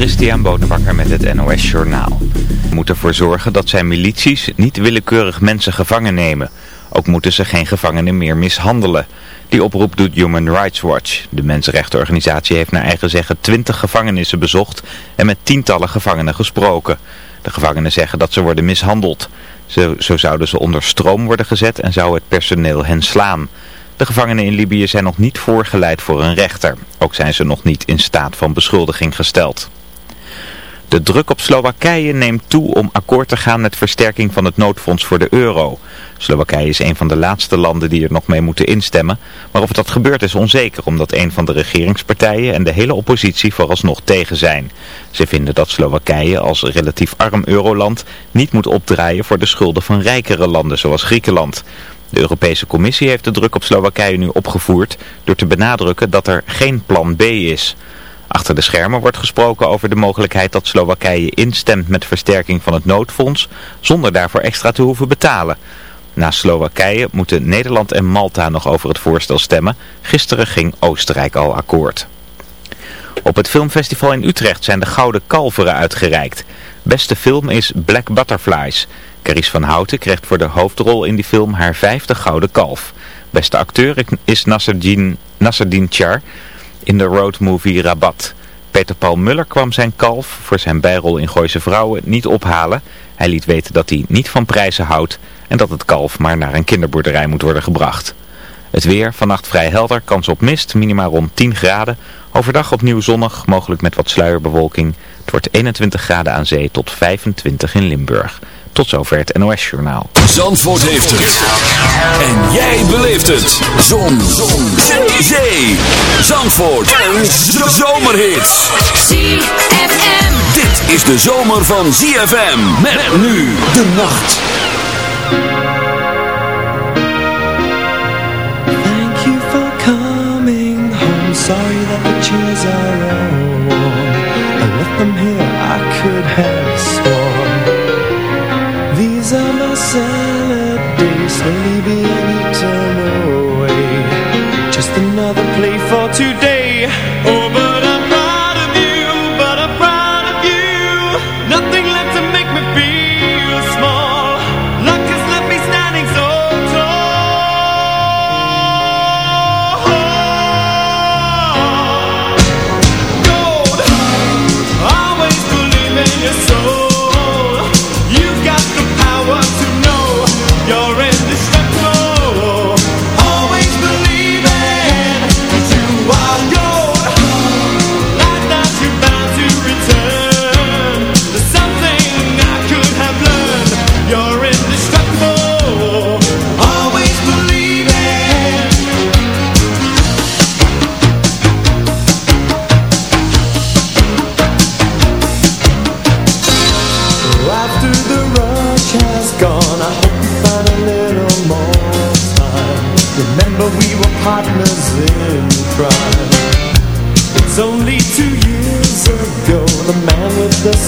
Christian Bonenbakker met het NOS Journaal. We moeten ervoor zorgen dat zijn milities niet willekeurig mensen gevangen nemen. Ook moeten ze geen gevangenen meer mishandelen. Die oproep doet Human Rights Watch. De mensenrechtenorganisatie heeft naar eigen zeggen twintig gevangenissen bezocht en met tientallen gevangenen gesproken. De gevangenen zeggen dat ze worden mishandeld. Zo, zo zouden ze onder stroom worden gezet en zou het personeel hen slaan. De gevangenen in Libië zijn nog niet voorgeleid voor een rechter. Ook zijn ze nog niet in staat van beschuldiging gesteld. De druk op Slowakije neemt toe om akkoord te gaan met versterking van het noodfonds voor de euro. Slowakije is een van de laatste landen die er nog mee moeten instemmen. Maar of dat gebeurt is onzeker omdat een van de regeringspartijen en de hele oppositie vooralsnog tegen zijn. Ze vinden dat Slowakije als relatief arm euroland niet moet opdraaien voor de schulden van rijkere landen zoals Griekenland. De Europese Commissie heeft de druk op Slowakije nu opgevoerd door te benadrukken dat er geen plan B is. Achter de schermen wordt gesproken over de mogelijkheid dat Slowakije instemt met versterking van het noodfonds zonder daarvoor extra te hoeven betalen. Na Slowakije moeten Nederland en Malta nog over het voorstel stemmen. Gisteren ging Oostenrijk al akkoord. Op het filmfestival in Utrecht zijn de Gouden Kalveren uitgereikt. Beste film is Black Butterflies. Caries van Houten kreeg voor de hoofdrol in die film haar vijfde Gouden Kalf. Beste acteur is Nasserdin Char in de roadmovie Rabat. Peter Paul Muller kwam zijn kalf voor zijn bijrol in Gooise Vrouwen niet ophalen. Hij liet weten dat hij niet van prijzen houdt en dat het kalf maar naar een kinderboerderij moet worden gebracht. Het weer, vannacht vrij helder, kans op mist, minima rond 10 graden. Overdag opnieuw zonnig, mogelijk met wat sluierbewolking. Het wordt 21 graden aan zee tot 25 in Limburg. Tot zover het NOS-journaal. Zandvoort heeft het. En jij beleeft het. Zon. Zon. Zee. Zee. Zandvoort. Een zomerhit. ZFM. Dit is de zomer van ZFM. Met nu de nacht. Thank you for coming home. Sorry that the chairs are today.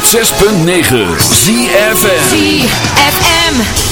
106.9 ZFM ZFM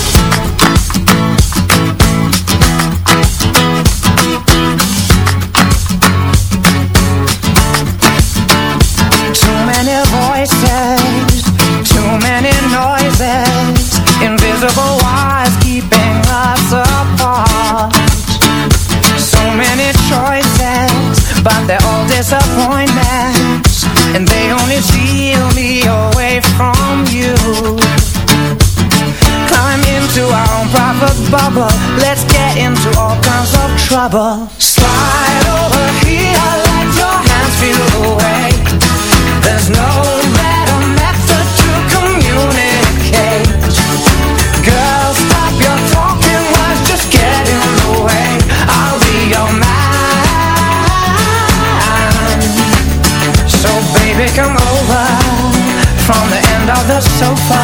far.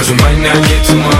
Cause we might not get tomorrow. Tonight,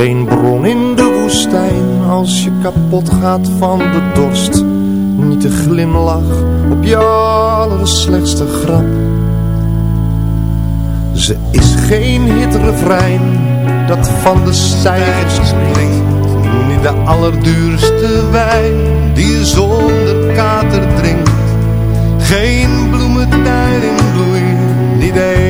Geen bron in de woestijn als je kapot gaat van de dorst. Niet de glimlach op je allerslechtste grap. Ze is geen hitrefrein dat van de stijgers springt. Niet de allerduurste wijn die zonder kater drinkt. Geen bloementuin in bloei, niet een